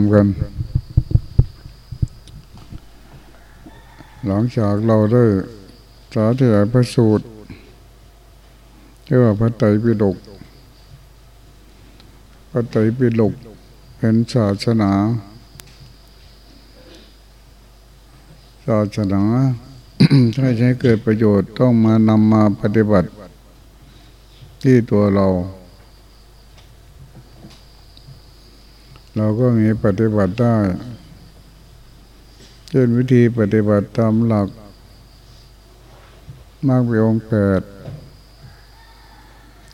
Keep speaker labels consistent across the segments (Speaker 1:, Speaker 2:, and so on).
Speaker 1: ำกัน หลังจากเราได้สาธยายพระสูตรเรียกว่าพระไตรปิฎกพระไตรปิฎกเป็นศาสนา ศาสนาถ้าใช้เกิดประโยชน์ต้องมานำมาปฏิบัติที่ตัวเรา เราก็มีปฏิบัติได้เช่นวิธีปฏิบัติตามหลัก มากไปองแปด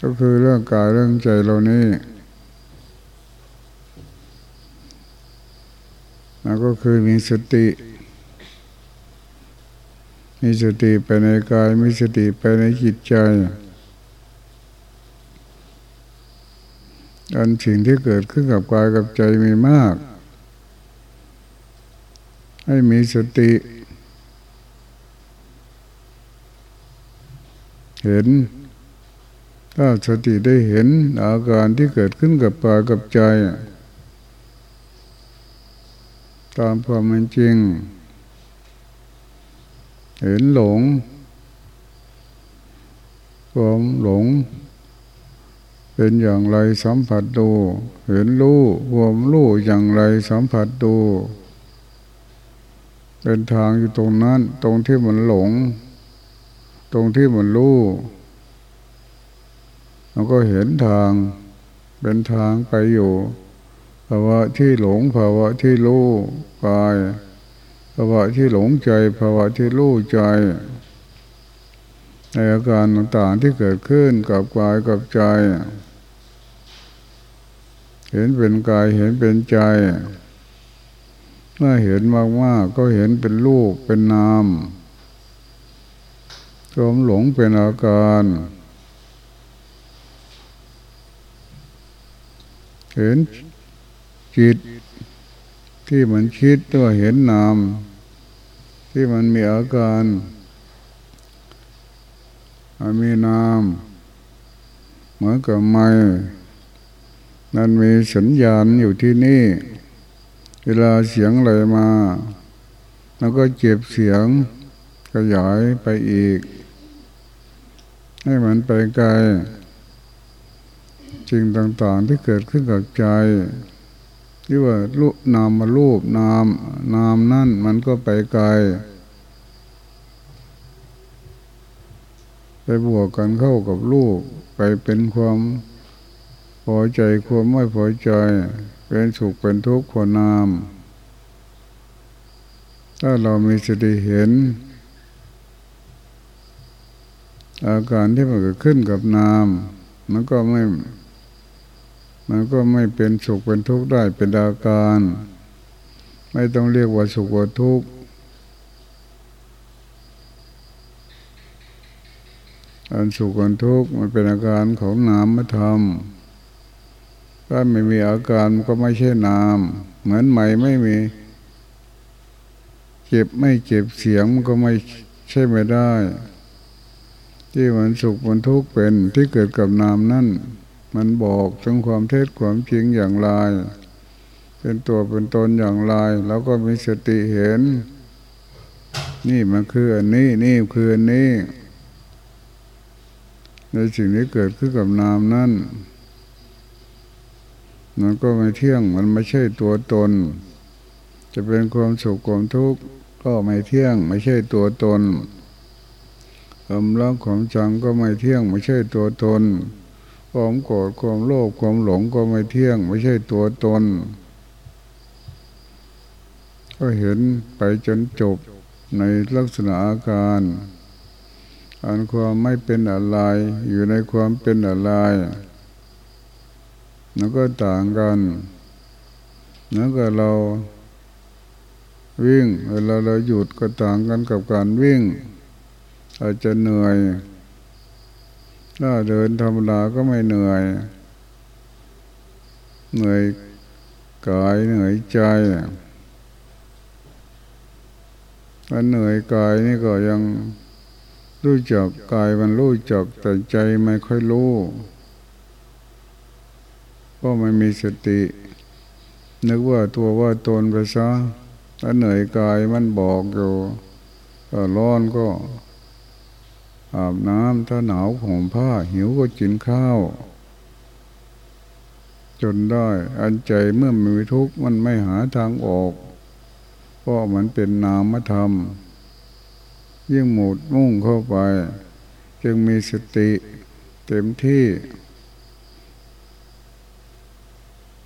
Speaker 1: ก็คือเรื่องกายเรื่องใจเรานี่แล้วก็คือมีสติ มีสติไปในกาย มีสติไปในจิตใจ อันสิ่งที่เกิดขึ้นกับกายกับใจมีมาก ให้มีสติ เห็น ถ้าสติได้เห็นอาการที่เกิดขึ้นกับกายกับใจ ตามความเป็นจริง เห็นหลงความหลง เป็นอย่างไรสัมผัสดู เห็นรู้ควมรู้อย่างไรสัมผัสดู เป็นทางอยู่ตรงนั้น ตรงที่มันหลง ตรงที่มันรู้เราก็เห็นทางเป็นทางไปอยู่ภาวะที่หลงภาวะที่รู้กายภาวะที่หลงใจภาวะที่รู้ใจ ในอาการต่างๆที่เกิดขึ้นกับกายกับใจ เห็นเป็นกายเห็นเป็นใจเมื่อเห็นมากๆก็เห็นเป็นรูปเป็นนามความหลงเป็นอาการ เห็นจิตที่มันคิดตัวเห็นนาม ที่มันมีอาการมันมีนาม เหมือนกับไม้ นั่นมีสัญญาณอยู่ที่นี่ เวลาเสียงอะไรมา แล้วก็เจ็บเสียงขยายไปอีก ให้มันไปไกลจริงต่างๆที่เกิดขึ้นกับใจที่ว่ารูปนามมารูปนามนามนั่นมันก็ไปไกล ไปบวกกันเข้ากับรูปไปเป็นความ พอใจความไม่พอใจ เป็นสุขเป็นทุกข์ขอนาม ถ้าเรามีสติเห็น อาการที่มันเกิดขึ้นกับนามมันก็ไม่ มันก็ไม่เป็นสุขเป็นทุกข์ได้เป็นอาการ ไม่ต้องเรียกว่าสุขว่าทุกข์อันสุขอันทุกข์มันเป็นอาการของนามธรรม ถ้าไม่มีอาการมันก็ไม่ใช่นาม เหมือนใหม่ไม่มี เจ็บไม่เจ็บเสียงมันก็ไม่ใช่ไม่ได้ ที่มันสุขมันทุกข์เป็นที่เกิดกับนามนั่น มันบอกถึงความเท็จความจริงอย่างไร เป็นตัวเป็นตนอย่างไร แล้วก็มีสติเห็น นี่มันคืออันนี้นี่คืออันนี้ ในสิ่งที่เกิดขึ้นกับนามนั่น มันก็ไม่เที่ยงมันไม่ใช่ตัวตน จะเป็นความสุขความทุกข์ก็ไม่เที่ยง ไม่ใช่ตัวตนความรักความจังก็ไม่เที่ยง ไม่ใช่ตัวตนความโกรธความโลภความหลงก็ไม่เที่ยง ไม่ใช่ตัวตน ก็เห็นไปจนจบในลักษณะอาการอันความไม่เป็นอะไรอยู่ในความเป็นอะไร นั่นก็ต่างกันนั่นก็เราวิ่งเวลาเราหยุดก็ต่างกันกับการวิ่ง อาจจะเหนื่อย ถ้าเดินธรรมดาก็ไม่เหนื่อย เหนื่อยกายเหนื่อยใจถ้าเหนื่อยกายนี่ก็ยังรู้จักกายมันรู้จักแต่ใจไม่ค่อยรู้ ก็ไม่มีสติ นึกว่าตัวว่าตนไปซะถ้าเหนื่อยกายมันบอกอยู่ถ้าร้อนก็ อาบน้ำถ้าหนาวห่มผ้า หิวก็กินข้าว จนได้ อันใจเมื่อมีทุกข์มันไม่หาทางออกเพราะมันเป็นนามธรรม ยิ่งหมดมุ่งเข้าไป จึงมีสติเต็มที่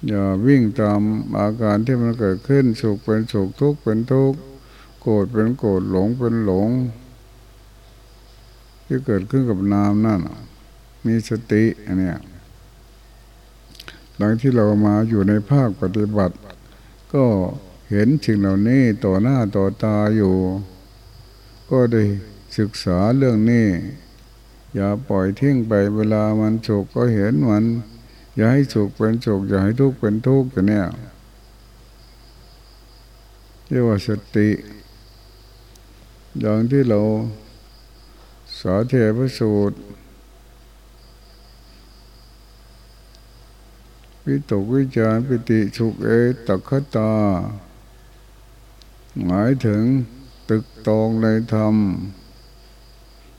Speaker 1: อย่าวิ่งตามอาการที่มันเกิดขึ้นสุขเป็นสุขทุกข์เป็นทุกข์โกรธเป็นโกรธหลงเป็นหลง ที่เกิดขึ้นกับนามนั่นมีสติอันเนี้ยหลังที่เรามาอยู่ในภาคปฏิบัติ ก็เห็นสิ่งเหล่านี้ต่อหน้าต่อตาอยู่ ก็ได้ศึกษาเรื่องนี้ อย่าปล่อยทิ้งไปเวลามันสุขก็เห็นมัน อย่าให้สุขเป็นสุขอย่าให้ทุกข์เป็นทุกข์อย่างเนี้ยเรียกว่าสติ อย่างที่เราสาเทพสูตรวิตกวิจารปิติสุขเอตัคตา หมายถึงตึกตองในธรรม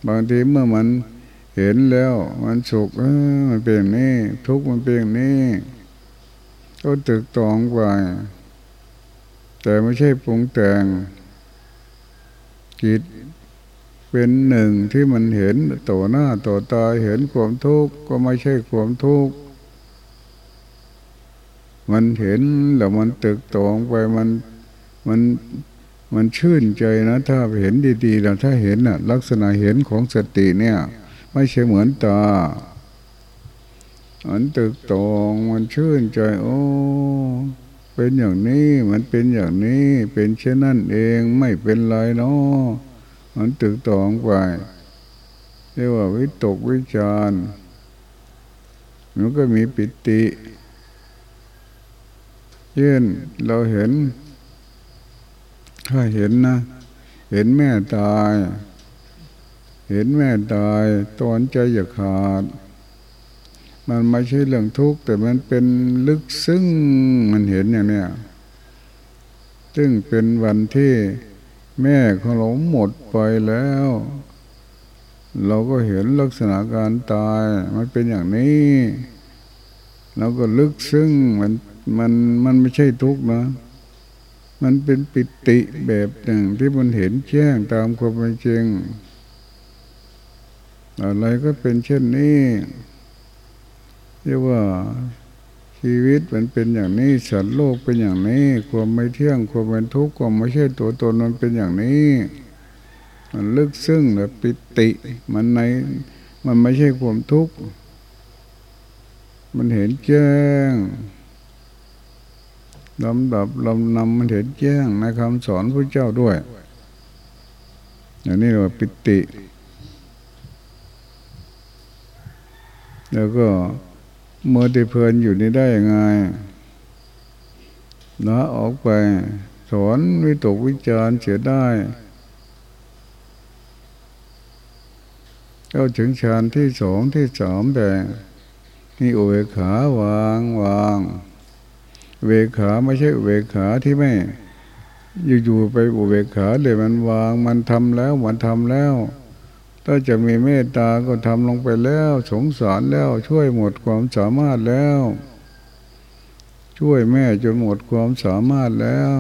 Speaker 1: บางทีเมื่อมัน เห็นแล้วมันสุขมันเป็นนี่ ทุกข์มันเป็นนี่ก็ตึกตองไปแต่ไม่ใช่ปรุงแต่งจิตเป็นหนึ่งที่มันเห็นต่อหน้าต่อตาเห็นความทุกข์ก็ไม่ใช่ความทุกข์มันเห็นแล้วมันตึกตองไปมันมันมันชื่นใจนะ ถ้าเห็นดีๆแล้วถ้าเห็นน่ะ ลักษณะเห็นของสติเนี่ย ไม่ใช่เหมือนตามันตึกตองมันชื่นใจ โอ้เป็นอย่างนี้มันเป็นอย่างนี้ เป็นเช่นนั้นเองไม่เป็นไรเนาะมันตึกตองไปเรียกว่าวิตกวิจารมันก็มีปิติเช่นเราเห็น ถ้าเห็นนะ เห็นแม่ตาย เห็นแม่ตายตอนใจอยากขาด มันไม่ใช่เรื่องทุกข์แต่มันเป็นลึกซึ้งมันเห็นอย่างเนี้ยซึ่งเป็นวันที่แม่ของเราหมดไปแล้ว เราก็เห็นลักษณะการตายมันเป็นอย่างนี้เราก็ลึกซึ้งมันมันมันไม่ใช่ทุกข์นะ มันเป็นปิติแบบหนึ่งที่มันเห็นแจ้งตามความเป็นจริง อะไรก็เป็นเช่นนี้เรียกว่าชีวิตมันเป็นอย่างนี้สัตว์โลกเป็นอย่างนี้ ความไม่เที่ยงความเป็นทุกข์ความไม่ใช่ตัวตนมันเป็นอย่างนี้ มันลึกซึ้งแบบปิติ มันในมันไม่ใช่ความทุกข์มันเห็นแจ้งลำดับลำนำมันเห็นแจ้งในคำสอนพระเจ้าด้วย อย่างนี้เรียกว่าปิติ แล้วก็เมื่อที่เพลินอยู่นี่ได้ยังไงละออกไป สอนวิตกวิจารเสียได้เข้าถึงฌานที่สองที่สามแต่นี่โอเวขาวางวางเวขาไม่ใช่เวขาที่ไม่อยู่ๆไปอุเบกขาเลยมันวางมันทำแล้วมันทำแล้ว ถ้าจะมีเมตตาก็ทำลงไปแล้ว สงสารแล้วช่วยหมดความสามารถแล้ว ช่วยแม่จนหมดความสามารถแล้ว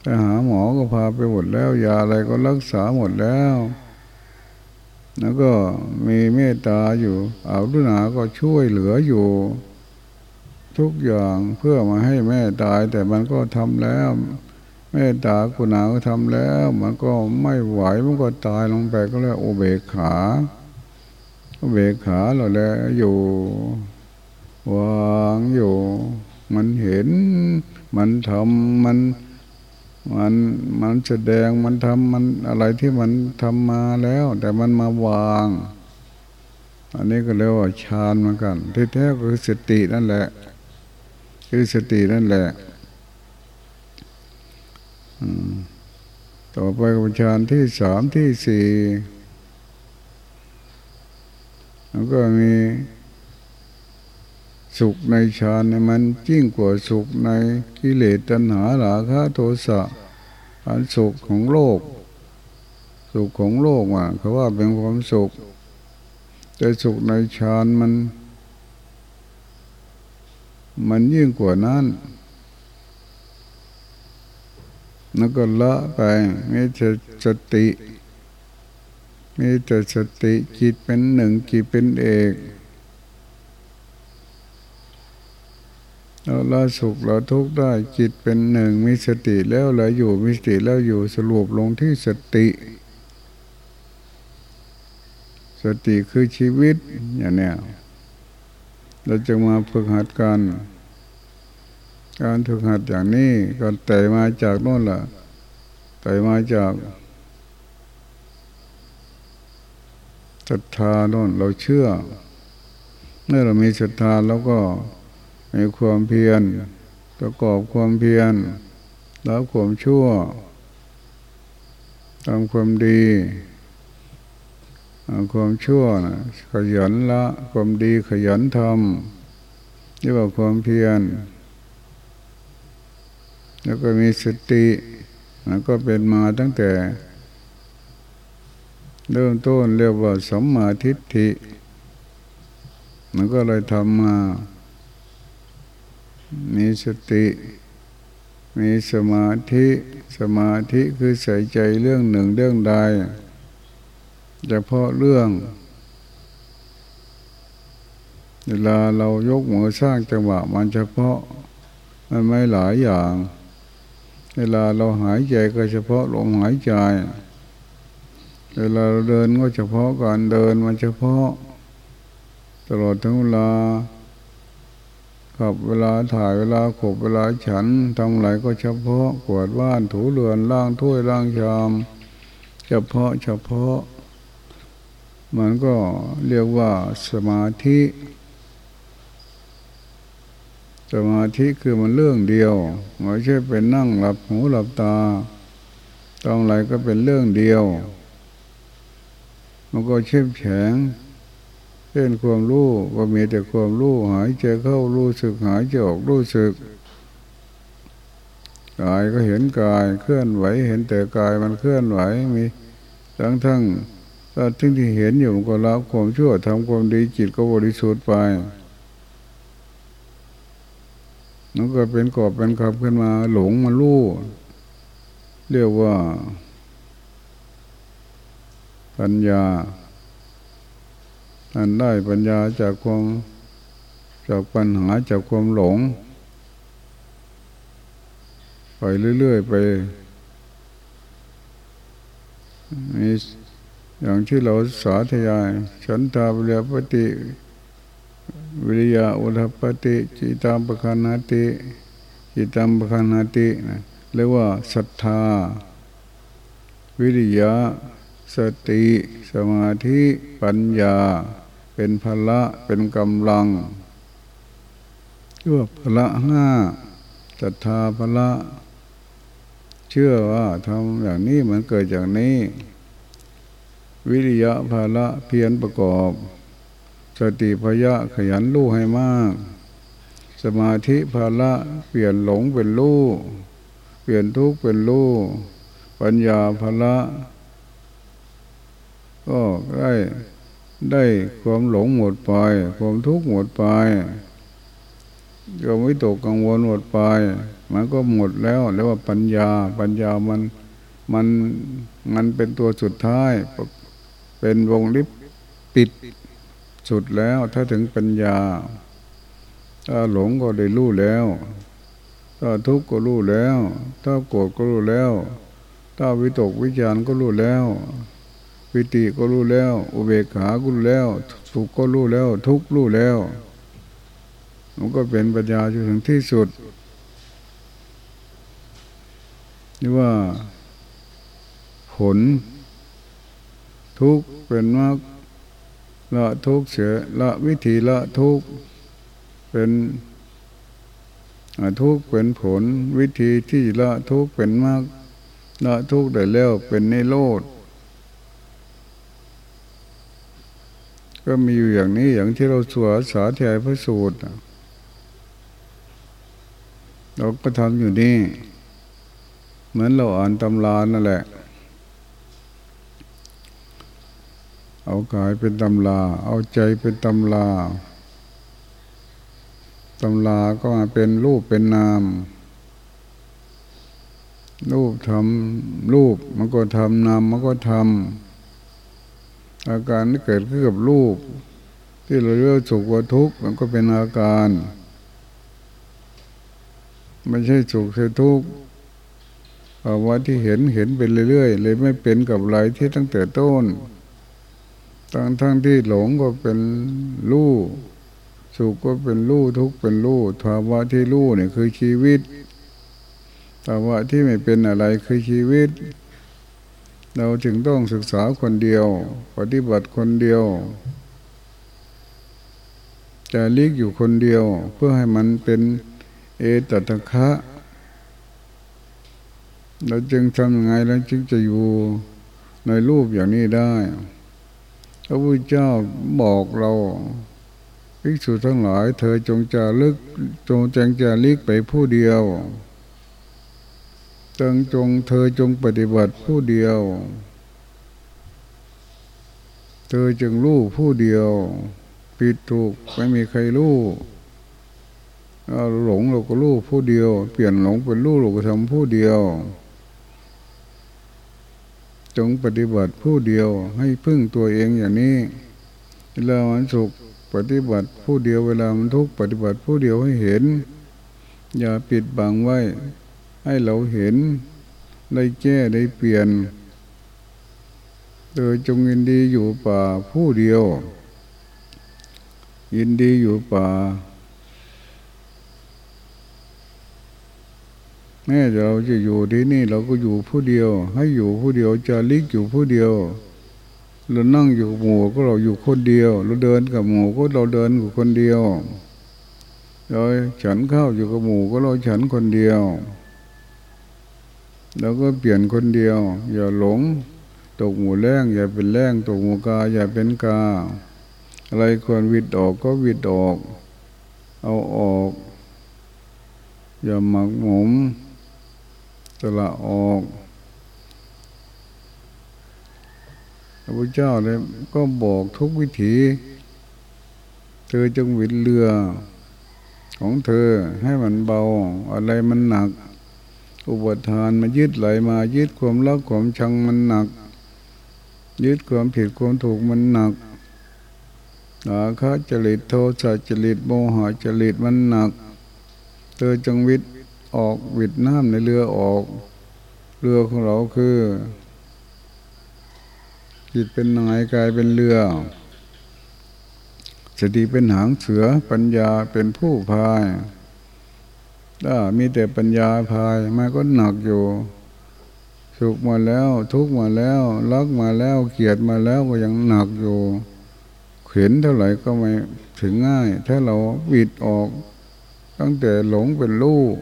Speaker 1: ไปหาหมอก็พาไปหมดแล้วยาอะไรก็รักษาหมดแล้ว แล้วก็มีเมตตาอยู่อาดุนาก็ช่วยเหลืออยู่ ทุกอย่างเพื่อมาให้แม่ตาย แต่มันก็ทำแล้ว แม่ตาคุณนาก็ทำแล้ว มันก็ไม่ไหวมันก็ตายลงไปก็เลยโอเบกขาโอเบกขาเราแล้วอยู่วางอยู่ มันเห็น มันทำมันมันมันแสดงมันทำมันอะไรที่มันทำมาแล้ว แต่มันมาวาง อันนี้ก็เรียกว่าฌานเหมือนกันที่แท้ก็คือสตินั่นแหละ คือสตินั่นแหละ ต่อไปกัญชานที่สามที่สี่แล้วก็มีสุขในฌานมันยิ่งกว่าสุขในกิเลสตัณหาหลาคะโทสะอันสุขของโลก สุขของโลกอะเขาว่าเป็นความสุข แต่สุขในฌานมัน มันยิ่งกว่านั้น แล้วก็ละไปมีแต่สติ มีแต่สติจิตเป็นหนึ่งจิตเป็นเอกเราละสุขเราทุกข์ได้จิตเป็นหนึ่งมีสติแล้วเหลืออยู่มีสติแล้วอยู่สรุปลงที่สติ สติคือชีวิตอย่างนี้เราจะมาฝึกหัดกัน การฝึกหัดอย่างนี้ก็แต่มาจากโน่นล่ะ แต่มาจากศรัทธาโน่นเราเชื่อ เมื่อเรามีศรัทธาแล้วก็มีความเพียรประกอบความเพียรแล้วความชั่วทำความดีความชั่วนะขยันละ ความดีขยันทำเรียกว่าความเพียร แล้วก็มีสติมันก็เป็นมาตั้งแต่ เริ่มต้นเรียกว่าสมมาทิฏฐิ มันก็เลยทำมา มีสติ มีสมาธิ สมาธิคือใส่ใจเรื่องหนึ่งเรื่องใดเฉพาะเรื่อง เวลาเรายกมือสร้างจังหวะมันเฉพาะ มันไม่หลายอย่าง เวลาเราหายใจก็เฉพาะลมหายใจ เวลาเราเดินก็เฉพาะการเดินมันเฉพาะ ตลอดทั้งเวลาขับเวลาถ่ายเวลาขบเวลาฉันทำอะไรก็เฉพาะกวาดบ้านถูเรือนล้างถ้วยล้างชามเฉพาะเฉพาะ มันก็เรียกว่าสมาธิ สมาธิคือมันเรื่องเดียวไม่ใช่เป็นนั่งหลับหูหลับตาต้องอะไรก็เป็นเรื่องเดียว มันก็เชื่อมแข็งเป็นความรู้ก็มีแต่ความรู้หายใจเข้ารู้สึกหายใจออกรู้สึกกายก็เห็นกายเคลื่อนไหวเห็นแต่กายมันเคลื่อนไหวมีทั้งทั้งทึ่งที่เห็นอยู่ก็ละความชั่วทำความดีจิตก็บริสุทธิ์ไป มันก็เป็นกอบเป็นคำขึ้นมา หลงมาลู่เรียกว่า ปัญญาอันได้ปัญญาจากความจากปัญหาจากความหลง ไปเรื่อย ๆ ไปมีอย่างที่เราสาธยาย ฉันทาเรียปฏิ วิริยะอุทปติจิตามปคานาติจิตามปคานาตินะเรียกว่าศรัทธา วิริยะ สติ สมาธิปัญญา เป็นพละเป็นกำลังเรียกว่าพละห้าศรัทธาพละ เชื่อว่าทำอย่างนี้มันเกิดจากนี้ วิริยะภาละเพียรประกอบ สติพยะขยันรู้ให้มาก สมาธิภาละเปลี่ยนหลงเป็นรู้เปลี่ยนทุกข์เป็นรู้ปัญญาภาละก็ได้ได้ความหลงหมดไป ความทุกข์หมดไปก็ไม่ตกกังวลหมดไป มันก็หมดแล้วเรียกว่าปัญญา ปัญญามันมันมันเป็นตัวสุดท้าย เป็นวงลิบปิด สุดแล้วถ้าถึงปัญญา ถ้าหลงก็ได้รู้แล้ว ถ้าทุกข์ก็รู้แล้ว ถ้าโกรธก็รู้แล้ว ถ้าวิตกวิจารก็รู้แล้ว วิติก็รู้แล้ว อุเบกขาก็รู้แล้ว สุขก็รู้แล้ว ทุกข์รู้แล้ว มันก็เป็นปัญญาจนถึงที่สุดนี่ว่าผล ทุกข์เป็นมาก ละทุกเสียละวิธีละทุกเป็นทุกเป็นผลวิธีที่ละทุกเป็นมากละทุกได้แล้วเป็นในโลดก็มีอยู่อย่างนี้อย่างที่เราสวดสาธยายพระสูตรเราก็ทำอยู่นี่ เหมือนเราอ่านตำรานั่นแหละ เอากายเป็นตำราเอาใจเป็นตำราตำราก็มาเป็นรูปเป็นนาม รูปทำรูปมันก็ทำนามมันก็ทำอาการที่เกิดขึ้นกับรูป ที่เราเรียกสุขว่าทุกข์มันก็เป็นอาการ ไม่ใช่สุขใช่ทุกข์ภาวะที่เห็นเห็นไปเรื่อยๆเลยไม่เป็นกับอะไรที่ตั้งแต่ต้น ทั้งทั้งที่หลงก็เป็นรูปสุขก็เป็นรูทุกข์เป็นรูภาวะที่รูเนี่ยคือชีวิตภาวะที่ไม่เป็นอะไรคือชีวิต เราจึงต้องศึกษาคนเดียว ปฏิบัติคนเดียวจะลีกอยู่คนเดียว เพื่อให้มันเป็นเอตตะคะเราจึงทำยังไงเราจึงจะอยู่ในรูปอย่างนี้ได้ พระพุทธเจ้าบอกเราภิกษุทั้งหลาย เธอจงจะลึกจงจงจะลิกไปผู้เดียวจงจงเธอจงปฏิบัติผู้เดียว เธอจึงรู้ผู้เดียว ผิดถูกไม่มีใครรู้หลงเราก็รู้ผู้เดียว เปลี่ยนหลงเป็นรู้เราก็ทำผู้เดียว จงปฏิบัติผู้เดียวให้พึ่งตัวเองอย่างนี้ เวลามันสุขปฏิบัติผู้เดียวเวลามันทุกข์ปฏิบัติผู้เดียวให้เห็น อย่าปิดบังไว้ ให้เราเห็นได้แก้ได้เปลี่ยนโดยจงยินดีอยู่ป่าผู้เดียว ยินดีอยู่ป่า แม้เราจะอยู่ที่นี่เราก็อยู่ผู้เดียว ให้อยู่ผู้เดียวจะลิกอยู่ผู้เดียวเรานั่งอยู่หมู่ก็เราอยู่คนเดียว เราเดินกับหมู่ก็เราเดินอยู่คนเดียวเราฉันข้าวอยู่กับหมู่ก็เราฉันคนเดียวเราก็เปลี่ยนคนเดียว อย่าหลงตกหมู่แรงอย่าเป็นแรงตกหมู่กา อย่าเป็นกา อะไรควรวิดออกก็วิดออก เอาออก อย่าหมักหมม สละออกพระพุทธเจ้าเลยก็บอกทุกวิถี เธอจงวิดเรือของเธอให้มันเบา อะไรมันหนัก อุปทานมายึดไหลมายึดความรักความชังมันหนัก ยึดความผิดความถูกมันหนักอาคาจริตโทสะจริตโมหะจริตมันหนัก เธอจงวิด ออกวิดน้ำในเรือออก เรือของเราคือ จิตเป็นนายกายเป็นเรือสติเป็นหางเสือปัญญาเป็นผู้พายถ้ามีแต่ปัญญาพายมันก็หนักอยู่ สุขมาแล้ว ทุกมาแล้วรักมาแล้วเกลียดมาแล้วก็ยังหนักอยู่เห็นเท่าไหร่ก็ไม่ถึงง่าย ถ้าเราวิดออก ตั้งแต่หลงเป็นลูก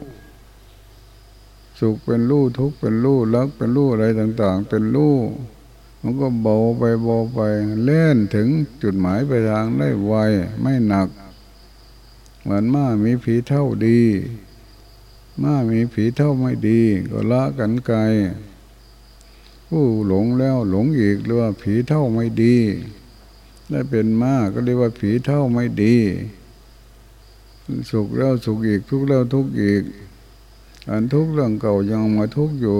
Speaker 1: สุขเป็นลูกทุกเป็นลูกรักเป็นลูกอะไรต่าง ๆ เป็นลูกมันก็เบาไปเบาไปเล่นถึงจุดหมายไปทางได้ไวไม่หนัก เหมือนม้ามีผีเท่าดีม้ามีผีเท่าไม่ดี ก็ละกันไกลผู้หลงแล้วหลงอีกหรือว่าผีเท่าไม่ดีได้เป็นม้าก็เรียกว่าผีเท่าไม่ดี สุขแล้วสุขอีกทุกข์แล้วทุกข์อีก อันทุกเรื่องเก่ายังมาทุกอยู่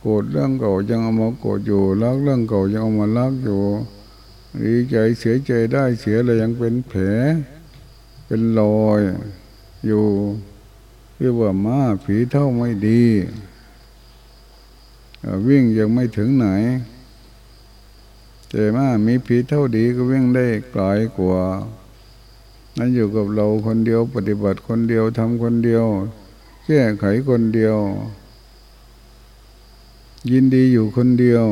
Speaker 1: โกรธเรื่องเก่ายังเอามาโกรธอยู่รักเรื่องเก่ายังเอามารักอยู่ดีใจเสียใจได้เสียอะไรยังเป็นแผล เป็นรอยอยู่เรียกว่าม้าผีเท่าไม่ดี วิ่งยังไม่ถึงไหนแต่ม้ามีผีเท่าดีก็วิ่งได้ไกลกว่า นั่นอยู่กับเราคนเดียวปฏิบัติคนเดียวทำคนเดียว แก้ไขคนเดียว ยินดีอยู่คนเดียว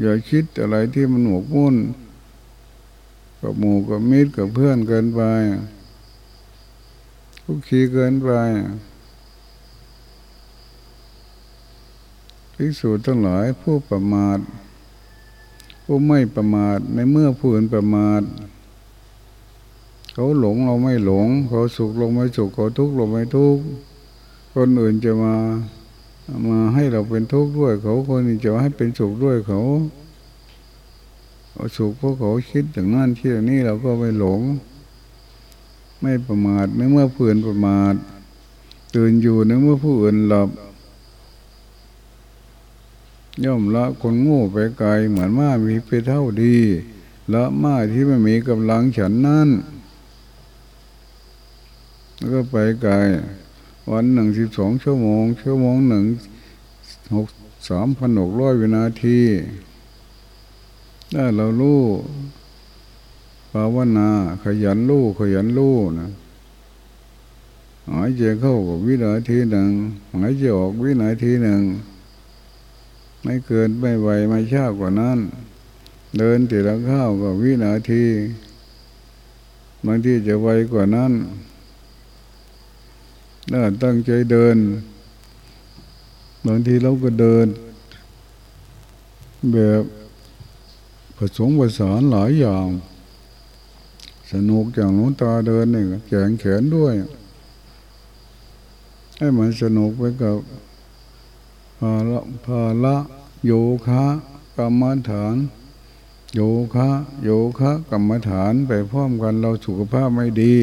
Speaker 1: อย่าคิดอะไรที่มันหมกมุ่นกับหมู่กับมิตรกับเพื่อนเกินไปคุกคีเกินไปพิสูจน์ทั้งหลายผู้ประมาท ผู้ไม่ประมาทในเมื่อผู้อื่นประมาท เขาหลงเราไม่หลง เขาสุขเราไม่สุขเขาทุกข์เราไม่ทุกข์ คนอื่นจะมามาให้เราเป็นทุกข์ด้วยเขาคนอื่นจะให้เป็นสุขด้วยเขาสุขเพราะเขาคิดอย่างนั้นที่อย่างนี้เราก็ไม่หลง ไม่ประมาทในเมื่อผู้อื่นประมาทตื่นอยู่ในเมื่อผู้อื่นหลับ ย่อมละคนโง่ไปไกลเหมือนม้ามีไปเท่าดีละม้าที่ไม่มีกำลังฉันนั่นแล้วก็ไปไกล วันหนึ่งสิบสองชั่วโมง ชั่วโมงหนึ่งหกสามพันหกร้อยวินาทีถ้าเรารู้ภาวนาขยันรู้ขยันรู้นะหายใจเข้ากับวินาทีหนึ่งหายใจออกวินาทีหนึ่งไม่เกินไม่ไวไม่ช้ากว่านั้น เดินตีละข้าวกับวินาทีบางทีจะไวกว่านั้น ถ้าตั้งใจเดินบางทีเราก็เดิน แบบผสมผสานหลายอย่าง สนุกอย่างน้นตาเดินนี่แขงแขนด้วย ให้มันสนุกไปกับภาละภาละโยคะกรรมฐาน โยคะ โยคะกรรมฐานไปพร้อมกันเราสุขภาพไม่ดี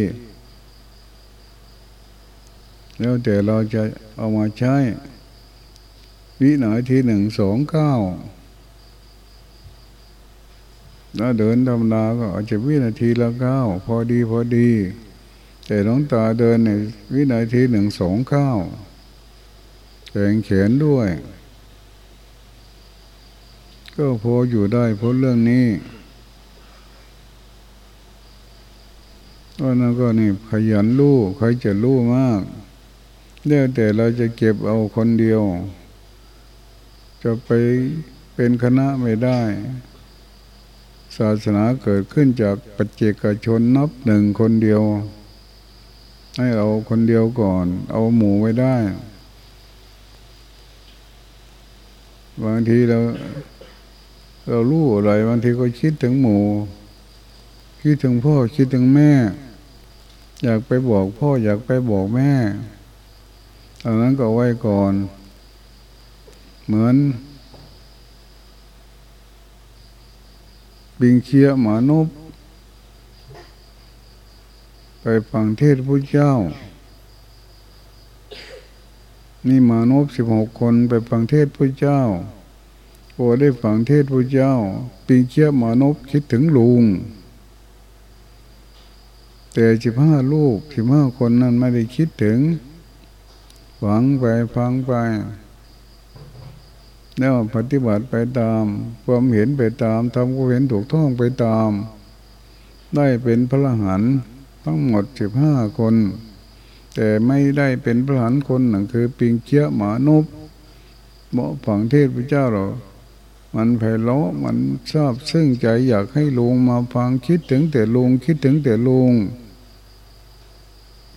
Speaker 1: แล้วแต่เราจะเอามาใช้ วิหนาทีหนึ่งสองเก้าถ้าเดินธรรมดาก็อาจจะวินาทีละเก้าพอดีพอดี แต่น้องตาเดินในวินาทีหนึ่งสองเก้าแขงเขียนด้วย ก็พออยู่ได้เพราะเรื่องนี้ก็นั่นก็นี่ขยันรู้ใครจะรู้มาก เดี๋ยแต่เราจะเก็บเอาคนเดียว จะไปเป็นคณะไม่ได้ ศาสนาเกิดขึ้นจากปัจเจกชนนับหนึ่งคนเดียว ให้เอาคนเดียวก่อน เอาหมู่ไว้ได้ บางทีเราเรารู้อะไรบางทีก็คิดถึงหมู่คิดถึงพ่อคิดถึงแม่ อยากไปบอกพ่ออยากไปบอกแม่ ตอนนั้นก็ไว้ก่อน เหมือนบิงเชียหมานุบไปฟังเทศพระเจ้า นี่มานบสิบหกคนไปฟังเทศพระเจ้าพอได้ฟังเทศพระเจ้า ปิงเชียมานบคิดถึงลุง แต่สิบห้าลูกสิบห้าคนนั้นไม่ได้คิดถึง หวังไปฟังไปแล้วปฏิบัติไปตาม ความเห็นไปตามทำความเห็นถูกต้องไปตาม ได้เป็นพระหันทั้งหมดสิบห้าคน แต่ไม่ได้เป็นพระหันคนหนึ่งคือปิงเชียหมานุบเมาฝังเทศพระเจ้าเรามันไพเราะมันชอบซึ่งใจอยากให้ลุงมาฟังคิดถึงแต่ลุงคิดถึงแต่ลุง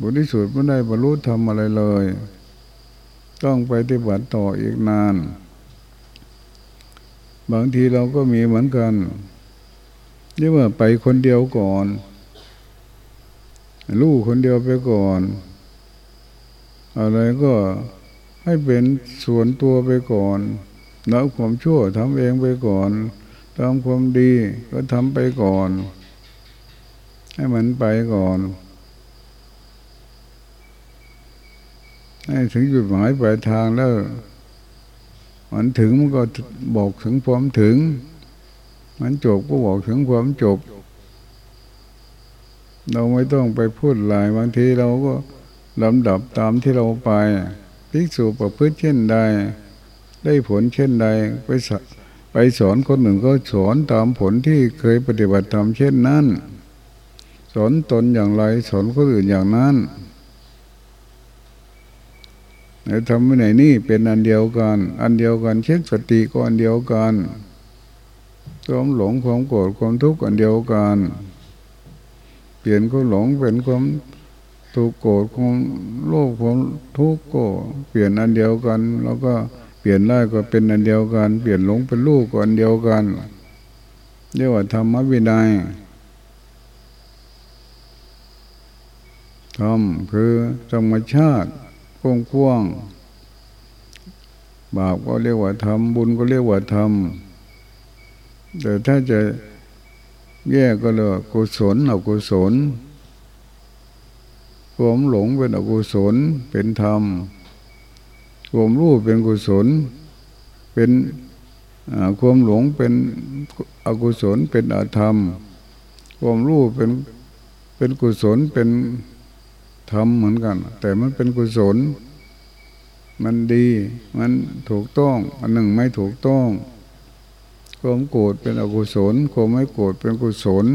Speaker 1: บุริสุทธิ์ไม่ได้บรรลุธรรมอะไรเลย ต้องไปฏิบัติต่ออีกนาน บางทีเราก็มีเหมือนกันเรียกว่าไปคนเดียวก่อน ลูกคนเดียวไปก่อน อะไรก็ให้เป็นส่วนตัวไปก่อนแล้วความชั่วทำเองไปก่อนทำความดีก็ทำไปก่อน ให้มันไปก่อน ให้ถึงจุดหมายปลายทางแล้วมันถึงมันก็บอกถึงความถึง มันจบก็บอกถึงความจบ เราไม่ต้องไปพูดหลายบางทีเราก็ลำดับตามที่เราไปพิกษุประพฤติเช่นใด ได้ผลเช่นใดไปไปสอนคนหนึ่งก็สอนตามผลที่เคยปฏิบัติทำเช่นนั้น สอนตนอย่างไรสอนคนอื่นอย่างนั้น แต่ทำไม่ไหนนี่เป็นอันเดียวกัน อันเดียวกันเช่นสติก็อันเดียวกันความหลงความโกรธความทุกข์อันเดียวกัน เปลี่ยนความหลงเป็นความทุกข์โกรธความโลภความทุกข์ก็เปลี่ยนอันเดียวกัน แล้วก็เปลี่ยนได้ก็เป็นอันเดียวกัน เปลี่ยนหลงเป็นลูกก็อันเดียวกันเรียกว่าธรรมวินัยธรรมคือธรรมชาติ กว้างบาปก็เรียกว่าทำบุญก็เรียกว่าทำแต่ถ้าจะแยกก็เลยกุศลอกุศลความหลงเป็นอกุศลเป็นธรรมความรู้เป็นกุศล เป็นความหลงเป็นอกุศลเป็นอธรรม ความรู้เป็นเป็นกุศลเป็น ธรรมเหมือนกัน แต่มันเป็นกุศล มันดี มันถูกต้อง อันหนึ่งไม่ถูกต้องความโกรธเป็นอกุศลความไม่โกรธเป็นกุศล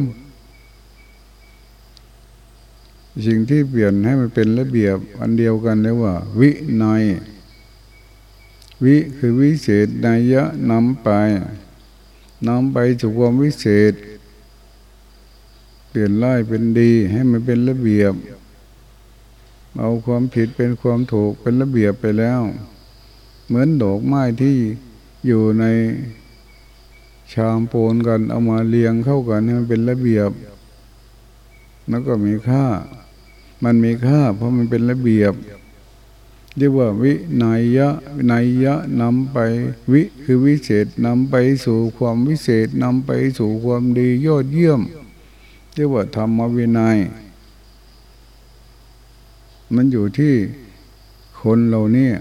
Speaker 1: สิ่งที่เปลี่ยนให้มันเป็นระเบียบอันเดียวกันเรียกว่า วินัยวิคือวิเศษนัยยะนำไปนำไปสู่ความวิเศษ เปลี่ยนร้ายเป็นดีให้มันเป็นระเบียบ เอาความผิดเป็นความถูกเป็นระเบียบไปแล้ว เหมือนดอกไม้ที่อยู่ในชามโปนกันเอามาเรียงเข้ากันให้มันเป็นระเบียบ แล้วก็มีค่า มันมีค่า เพราะมันเป็นระเบียบเรียกว่าวินัยยะนัยยะนำไปวิคือวิเศษนำไปสู่ความวิเศษนำไปสู่ความดียอดเยี่ยม เรียกว่าธรรมวินัย มันอยู่ที่คนเราเนี่ย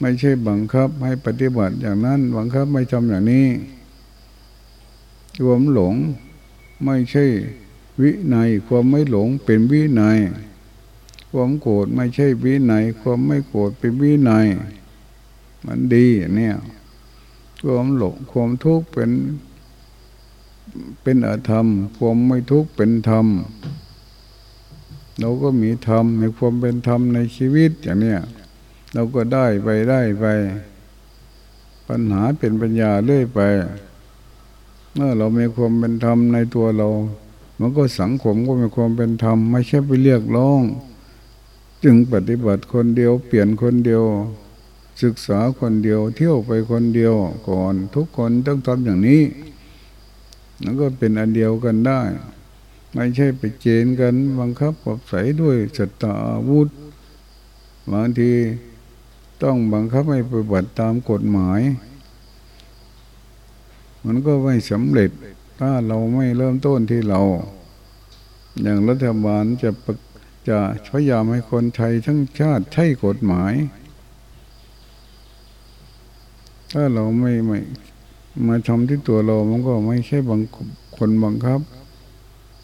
Speaker 1: ไม่ใช่บังคับให้ปฏิบัติอย่างนั้นบังคับไม่ทำอย่างนี้รวมหลงไม่ใช่วินัยความไม่หลงเป็นวินัยความโกรธไม่ใช่วินัยความไม่โกรธเป็นวินัยมันดีเนี่ยความหลงความทุกข์เป็นเป็นอธรรม ความไม่ทุกข์เป็นธรรม เราก็มีธรรมในความเป็นธรรมในชีวิตอย่างเนี้ยเราก็ได้ไปได้ไป ปัญหาเป็นปัญญาเรื่อยไป เมื่อเรามีความเป็นธรรมในตัวเรา มันก็สังคมก็มีความเป็นธรรมไม่ใช่ไปเรียกร้อง จึงปฏิบัติคนเดียว เปลี่ยนคนเดียว ศึกษาคนเดียว เที่ยวไปคนเดียวก่อนทุกคนต้องทำอย่างนี้ แล้วก็เป็นอันเดียวกันได้ ไม่ใช่ไปเจนกันบังคับปรับใสด้วยสตาอาวุธบางทีต้องบังคับให้ปฏิบัติตามกฎหมาย มันก็ไม่สำเร็จ ถ้าเราไม่เริ่มต้นที่เรา อย่างรัฐบาลจะประจะพยายามให้คนไทยทั้งชาติใช้กฎหมาย ถ้าเราไม่ไม่มาทำที่ตัวเรา มันก็ไม่ใช่บางคนบังคับ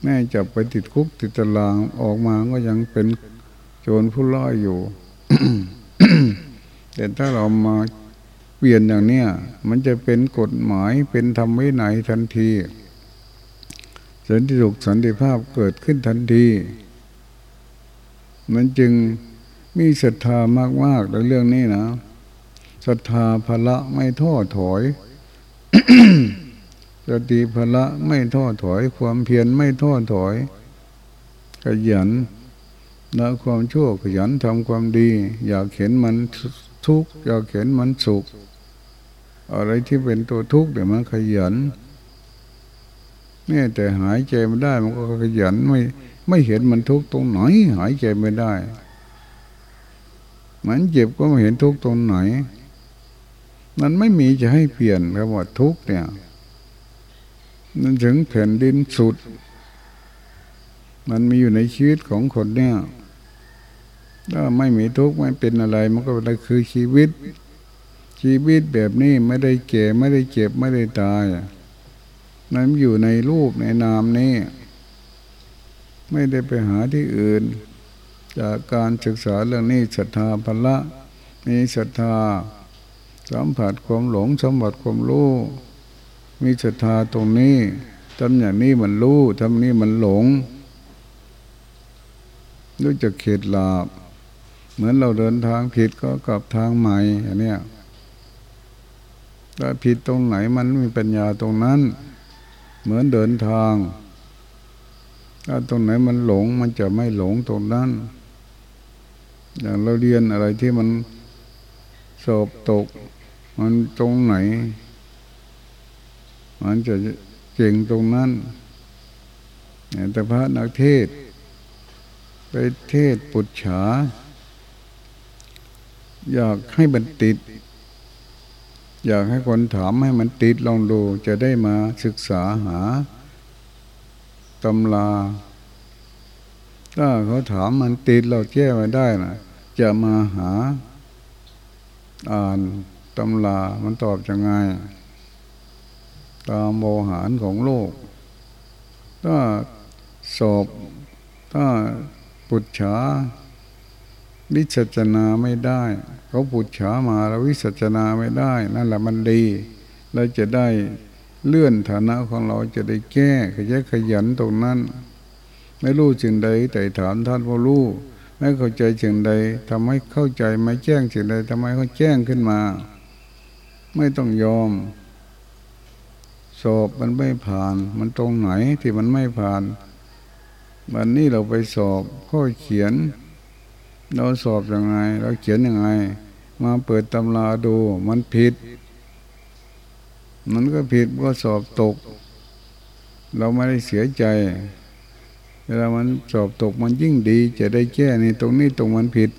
Speaker 1: แม่จับไปติดคุกติดตารางออกมาก็ยังเป็นโจรผู้ร้ายอยู่ แต่ถ้าเรามาเปลี่ยนอย่างเนี้ยมันจะเป็นกฎหมายเป็นธรรมวินัยทันทีสันติสุขสันติภาพเกิดขึ้นทันที มันจึงมีศรัทธามากๆในเรื่องนี้นะศรัทธาพละไม่ท้อถอย สติพละไม่ท้อถอย ความเพียรไม่ท้อถอย ขยันละความชั่วขยันทำความดี อยากเห็นมันทุกข์อยากเห็นมันสุข อะไรที่เป็นตัวทุกข์เดี๋ยวมันขยันเนี่ยแต่หายใจไม่ได้มันก็ขยันไม่ไม่เห็นมันทุกตรงไหน หายใจไม่ได้ มันเจ็บก็ไม่เห็นทุกตรงไหน มันไม่มีจะให้เปลี่ยนคำว่าทุกเนี่ย มันถึงแผ่นดินสุด มันมีอยู่ในชีวิตของคนเนี่ยถ้าไม่มีทุกข์ไม่เป็นอะไร มันก็เป็นคือชีวิต ชีวิตแบบนี้ไม่ได้เก่ไม่ได้เจ็บไม่ได้ตายมันอยู่ในรูปในนามนี้ ไม่ได้ไปหาที่อื่น จากการศึกษาเรื่องนี้ศรัทธาพละมีศรัทธาสัมผัสความหลงสัมผัสความรู้ มีศรัทธาตรงนี้ทำอย่างนี้มันรู้ทำนี้มันหลงรู้จักเขตลาบ เหมือนเราเดินทางผิดก็กลับทางใหม่อันนี้ถ้าผิดตรงไหนมันมีปัญญาตรงนั้น เหมือนเดินทาง ถ้าตรงไหนมันหลงมันจะไม่หลงตรงนั้น อย่างเราเรียนอะไรที่มันสอบตก มันตรงไหน มันจะเก่งตรงนั้นแต่พระนักเทศ ไปเทศปุจฉา อยากให้มันติด อยากให้คนถามให้มันติดลองดูจะได้มาศึกษาหาตำราถ้าเขาถามมันติดเราแก้ไว้ได้นะจะมาหาอ่านตำรามันตอบยังไง ตามโมหารของโลก ถ้าสอบถ้าปุจฉาวิสัจนาไม่ได้ เขาปุจฉามาแล้ววิสัจนาไม่ได้ นั่นแหละมันดี เราจะได้เลื่อนฐานะของเราจะได้แก้ขยันขยันตรงนั้น ไม่รู้จึงใดแต่ถามท่านว่ารู้ไม่เข้าใจจึงใดทำให้เข้าใจไม่แจ้งจึงใดทำไมเขาแจ้งขึ้นมา ไม่ต้องยอม สอบมันไม่ผ่าน มันตรงไหนที่มันไม่ผ่านวันนี้เราไปสอบข้อเขียน เราสอบอยังไง เราเขียนยังไง มาเปิดตำราดู มันผิด มันก็ผิดก็สอบตก เราไม่ได้เสียใจเวลามันสอบตกมันยิ่งดี จะได้แก้ในตรงนี้ตรงมันผิด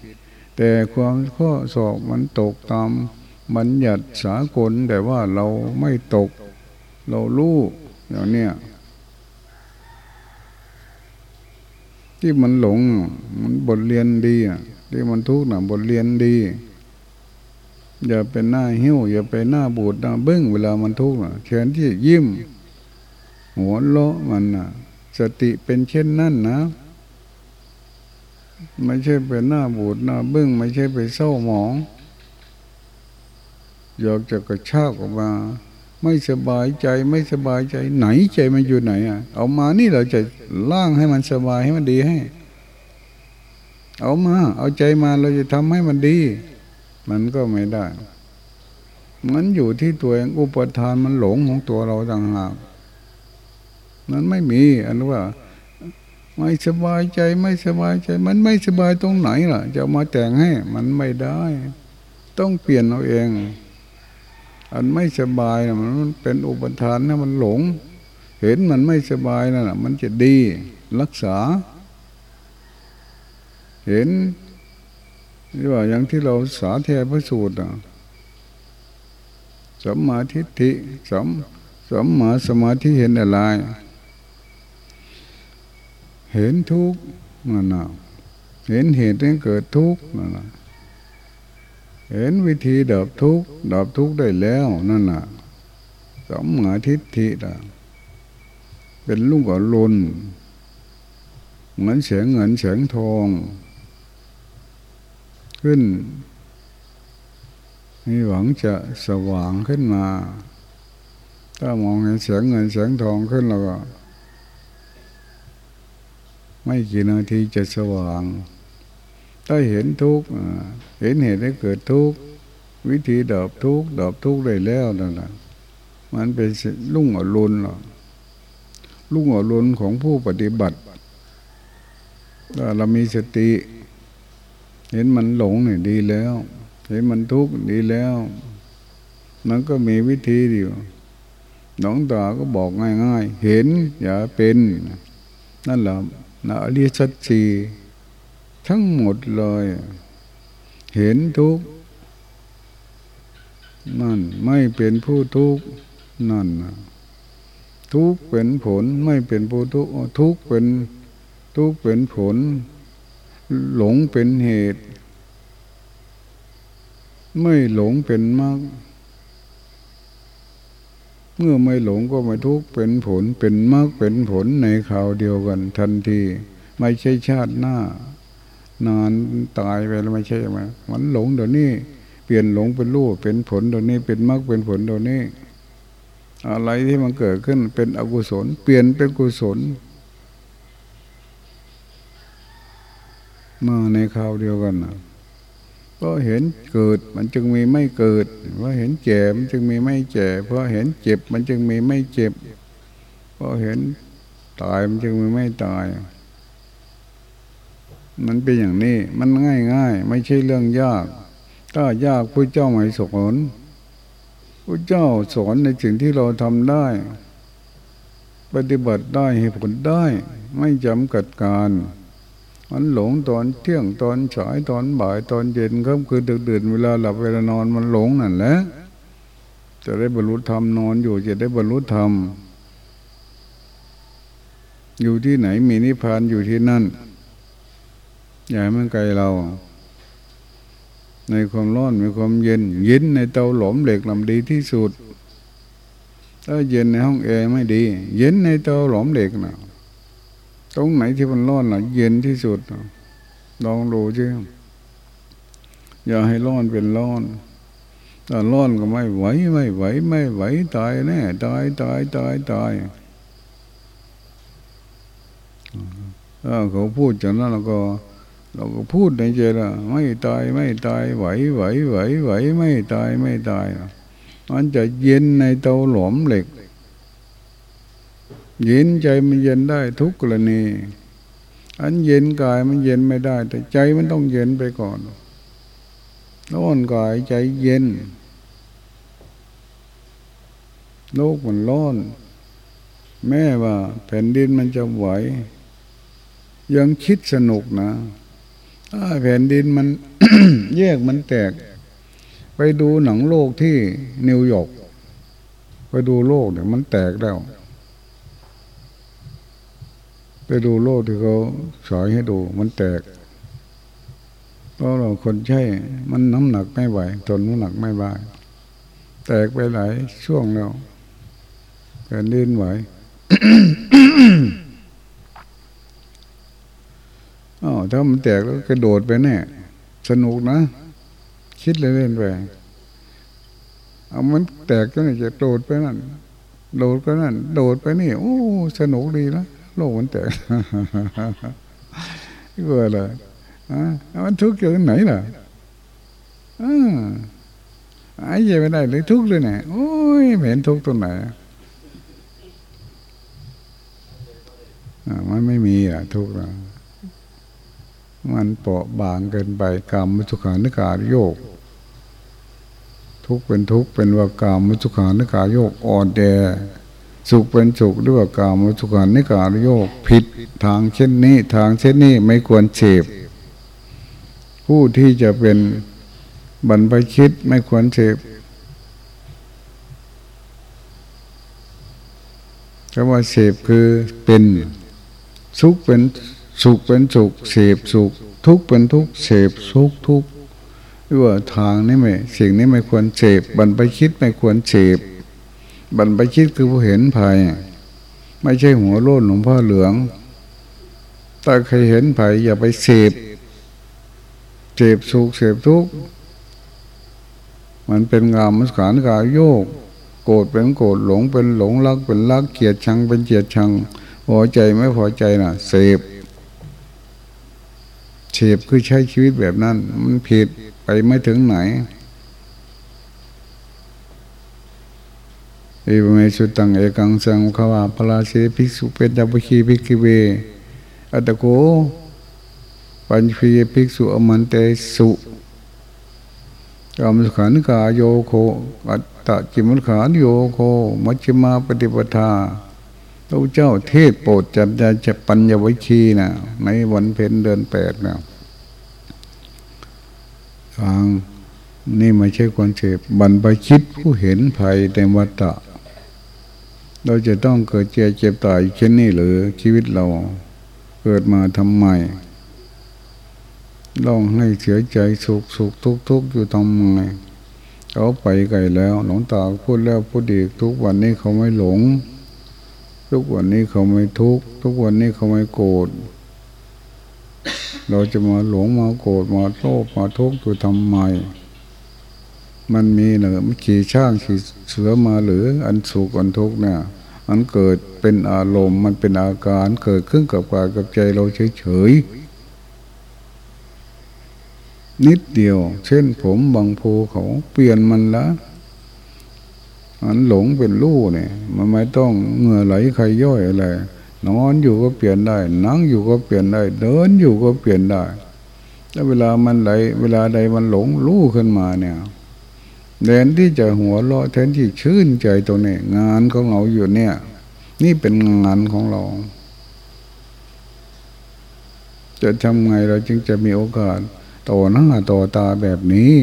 Speaker 1: แต่ความข้อสอบมันตกตามบัญญัติสากลแต่ว่าเราไม่ตก เรารู้อย่างเนี้ยที่มันหลง มันบทเรียนดีอะที่มันทุกข์น่ะบทเรียนดี อย่าเป็นหน้าหิ้ว อย่าไปหน้าบูดหน้าเบิ้งเวลามันทุกข์น่ะเชิญที่ยิ้ม หัวโลมันน่ะ สติเป็นเช่นนั่นนะ ไม่ใช่เป็นหน้าบูดหน้าเบิ้ง ไม่ใช่ไปเศร้าหมองอยากจะกระชากออกมา ไม่สบายใจไม่สบายใจ ไหนใจมันอยู่ไหนอะ เอามานี่เราจะล่างให้มันสบายให้มันดีให้ เอามา เอาใจมาเราจะทำให้มันดี มันก็ไม่ได้ มันอยู่ที่ตัวเองอุปทานมันหลงของตัวเราต่างหากมันไม่มีอันว่าไม่สบายใจไม่สบายใจ มันไม่สบายตรงไหนล่ะ จะมาแต่งให้ มันไม่ได้ ต้องเปลี่ยนเอาเอง อันไม่สบายนะมันเป็นอุปทานนะมันหลง เห็นมันไม่สบายนะ่ะ มันจะดีรักษา เห็นนี่ว่าอย่างที่เราสาธยายพระสูตรสัมมาทิฏฐิสัมสัมมาสมาธิเห็นอะไร เห็นทุกข์นั่นนะเห็นเหตุให้เกิดทุกข์นั่นนะ เห็นวิธีดับทุกข์ดับทุกข์ได้แล้วนั่นน่ะสมมาทิฏฐินะเป็นลูกอรุณเหมือนแสงเงินแสงทอง ขึ้นมีหวังจะสว่างขึ้นมา ถ้ามองเห็นแสงเงินแสงทองขึ้นแล้วก็ ไม่กี่นาทีจะสว่าง ถ้าเห็นทุกข์เห็นเหตุให้เกิดทุกข์วิธีดับทุกข์ดับทุกข์ได้แล้วนั่นแหละมันเป็นลุ่งอรุณหรอลุ่งอรุณของผู้ปฏิบัติถ้าเรามีสติ เห็นมันหลงเนี่ยดีแล้ว เห็นมันทุกข์ดีแล้ว มันก็มีวิธีเดียวน้องตาก็บอกง่ายๆ เห็นอย่าเป็น นั่นแหละนะอริยสัจสี ทั้งหมดเลย เห็นทุกนั่นไม่เป็นผู้ทุกนั่นทุกเป็นผลไม่เป็นผู้ทุกทุกเป็นทุกเป็นผล หลงเป็นเหตุ ไม่หลงเป็นมากเมื่อไม่หลงก็ไม่ทุกข์เป็นผลเป็นมากเป็นผลในข่าวเดียวกันทันที ไม่ใช่ชาติหน้า นานตายไปแล้วไม่ใช่ไหมมันหลงเดี๋ยวนี้เปลี่ยนหลงเป็นรูปเป็นผลเดี๋ยวนี้เป็นมรรคเป็นผลเดี๋ยวนี้ อะไรที่มันเกิดขึ้นเป็นอกุศล เปลี่ยนเป็นกุศล มาในคราวเดียวกันนะก็เห็นเกิดมันจึงมีไม่เกิด เพราะเห็นเจ็บมันจึงมีไม่เจ็บ เพราะเห็นเจ็บมันจึงมีไม่เจ็บ เพราะเห็นตายมันจึงมีไม่ตาย มันเป็นอย่างนี้ มันง่ายง่ายไม่ใช่เรื่องยาก ถ้ายากพระเจ้าไม่สอนพระเจ้าสอนในสิ่งที่เราทำได้ ปฏิบัติได้ให้ผลได้ ไม่จำกัดการมันหลงตอนเที่ยงตอนสายตอนบ่ายตอนเย็นครับคือดึกดื่นเวลาหลับเวลานอนมันหลงนั่นแหละจะได้บรรลุธรรมนอนอยู่จะได้บรรลุธรรมอยู่ที่ไหนมีนิพพานอยู่ที่นั่น อย่ามันไกลเรา ในความร้อนมีความเย็น เย็นในเตาหลอมเหล็กลำดีที่สุด ถ้าเย็นในห้องแอร์ไม่ดี เย็นในเตาหลอมเหล็กนะตรงไหนที่มันร้อนล่ะ เย็นที่สุดลองดูใช่อย่าให้ร้อนเป็นร้อนถ้าร้อนก็ไม่ไหวไม่ไหว ไม่ไหวตายแน่ตายตายตายตายถ้าเขาพูดจากนั้นเราก็ เราก็พูดในใจละไม่ตายไม่ตายไหวไหวไหวไหวไม่ตายไม่ตายมันจะเย็นในเตาหลอมเหล็ก เย็นใจมันเย็นได้ทุกกรณี อันเย็นกายมันเย็นไม่ได้ แต่ใจมันต้องเย็นไปก่อนร้อนกายใจเย็น โลกมันร้อน แม่ว่าแผ่นดินมันจะไหว ยังคิดสนุกนะ ถ้าแผ่นดินมันแยกมันแตก ไปดูหนังโลกที่นิวยอร์กไปดูโลกเนี่ยมันแตกแล้ว ไปดูโลกที่เขาสอยให้ดู มันแตกเพราะเราคนใช่มันน้ำหนักไม่ไหวทนน้ำหนักไม่ไหวแตกไปหลายช่วงแล้วแผ่นดินไหว อ๋อถ้ามันแตกแล้วกระโดดไปแน่สนุกนะ คิดเล่นๆไปเอามันแตกก็จะโดดไปนั่นโดดไปนั่น โดดไปนี่โอ้สนุกดีนะโลกมันแตกก็อะไรอะมันทุกข์อยู่ไหนล่ะอ่าไอ้ยังไม่ได้เลยทุกข์เลยเนี่ยโอ้ยเห็นทุกข์ตรงไหนมันไม่มีอะทุกข์ มันเปราะบางเกินไปกรรมมุสุขานิการโยก ทุกเป็นทุกเป็นว่ากรรมมุสุขานิการโยกอ่อนแอสุขเป็นสุขด้วยว่ากรรมมุสุขานิการโยกผิดทางเช่นนี้ ทางเช่นนี้ไม่ควรเฉบผู้ที่จะเป็นบรรพชิตไม่ควรเฉบคำว่าเสพคือเป็นสุขเป็น สุขเป็นสุขเสพสุข ทุกเป็นทุกเสพสุขทุกว่าทางนี้ไม่สิ่งนี้ไม่ควรเสพบรรพชิตไม่ควรเสพบรรพชิตคือผู้เห็นภัย ไม่ใช่หัวโล้นหลวงพ่อเหลืองถ้าใครเห็นภัยอย่าไปเสพเสพสุขเสพทุกมันเป็นงามมัสขานกายโยก โกรธเป็นโกรธหลงเป็นหลงรักเป็นรักเกลียดชังเป็นเกลียดชังพอใจไม่พอใจน่ะเสพ เสพคือใช้ชีวิตแบบนั้น มันผิดไปไม่ถึงไหนเอวเมสุตังเอกังสังขวาพลาเสภิกษุเป็นดับคีภิกขิเว อัตโก ปัญฟีภิกษุอมันเตสุกรรมสขันกาโยโค อัตตะจิมุขานโยโค มัชฌิมาปฏิปทา พระเจ้าเทศโปรดจัดยาจะปัญญวิชีนะในวันเพ็ญเดือนแปดนะทางนี่ไม่ใช่ความเจ็บบรรพชิตผู้เห็นภัยในวัฏฏะเราจะต้องเกิดเจ็บเจ็บตายเช่นนี้หรือชีวิตเราเกิดมาทำไมลองให้เสียใจสุขสุขทุกทุกอยู่ทำไมเขาไปไกลแล้ว หลงตาพูดแล้วพูดอีกทุกวันนี้เขาไม่หลง ทุกวันนี้เขาไม่ทุกทุกวันนี้เขาไม่โกรธเราจะมาหลงมาโกรธมาโลภมาทุกข์อยู่ทำไมมันมีเหนือมันขี่ช่างขี่เสือมาหรืออันสุขอันทุกข์เนี่ยมันเกิดเป็นอารมณ์มันเป็นอาการเกิดขึ้นกับกายกับใจเราเฉยๆนิดเดียว เช่นผมบางภูเขาเปลี่ยนมันละ มันหลงเป็นลู่เนี่ย มันไม่ต้องเหงื่อไหลใครย่อยอะไรนอนอยู่ก็เปลี่ยนได้ นั่งอยู่ก็เปลี่ยนได้ เดินอยู่ก็เปลี่ยนได้แล้วเวลามันไหล เวลาใดมันหลงลู่ขึ้นมาเนี่ยแทนที่จะหัวเราะแทนที่ชื่นใจตรงนี้งานของเราอยู่เนี่ย นี่เป็นงานของเรา จะทำไงเราจึงจะมีโอกาสต่อหน้าต่อตาแบบนี้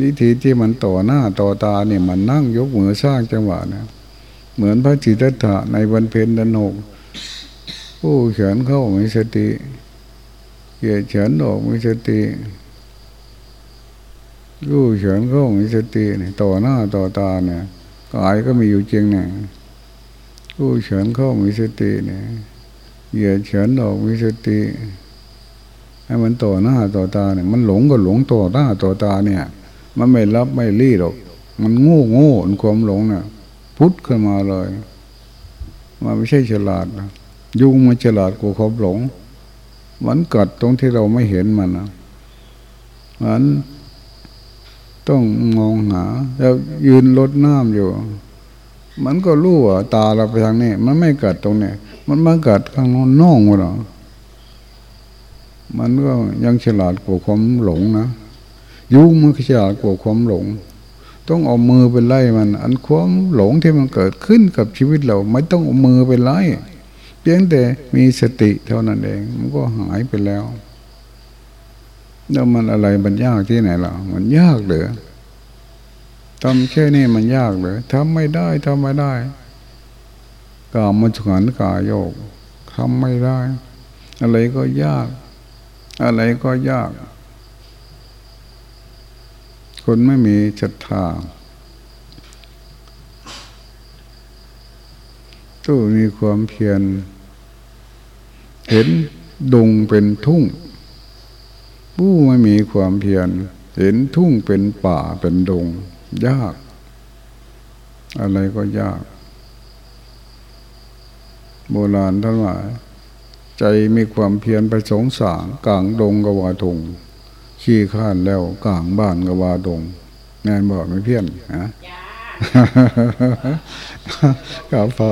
Speaker 1: วิธีที่มันต่อหน้าต่อตาเนี่ยมันนั่งยกมือสร้างจังหวะนะเหมือนพระจิตตถะในวันเพ็ญเดนหกผู้เขียนเข้ามีสติเกียเขียนออกมีสติผู้เขียนเข้ามีสติเนี่ยต่อหน้าต่อตาเนี่ยกายก็มีอยู่จริงเนี่ยผู้เขียนเข้ามีสติเนี่ยเหยียดเขียนออกมีสติให้มันต่อหน้าต่อตาเนี่ยมันหลงก็หลงต่อหน้าต่อตาเนี่ย มันไม่รับไม่รีหรอก มันโง่โง่ความหลงนี่ยพุทธขึ้นมาเลย มันไม่ใช่ฉลาดนะยุงมันฉลาดกว่าความหลง มันกัดตรงที่เราไม่เห็นมันนะมันต้องมองหาแล้วยืนรดน้ำอยู่ มันก็รู้ว่าตาเราไปทางนี้ มันไม่กัดตรงนี้ มันมากัดข้างนอกน่องวะมันก็ยังฉลาดกว่าความหลงนะ ยุงมันฉลากว่าความหลง ต้องเอามือไปไล่มัน อันความหลงที่มันเกิดขึ้นกับชีวิตเรา ไม่ต้องเอามือไปไล่เพียงแต่มีสติเท่านั้นเอง มันก็หายไปแล้วแล้วมันอะไรมันยากที่ไหนล่ะมันยากเหรือทำแค่นี้มันยากเลยทำไม่ได้ทำไม่ได้กามันขันกายโยกทำไม่ได้ อะไรก็ยาก อะไรก็ยาก คนไม่มีศรัทธาตู้มีความเพียร เห็นดงเป็นทุ่ง ผู้ไม่มีความเพียร เห็นทุ่งเป็นป่าเป็นดง ยาก อะไรก็ยาก โบราณท่านว่า ใจมีความเพียรไปสงสารกลางดงกวาทง ขี้ข้านแล้วกลางบ้านกวาดง งานบอกไม่เพี้ยนฮะกับพระ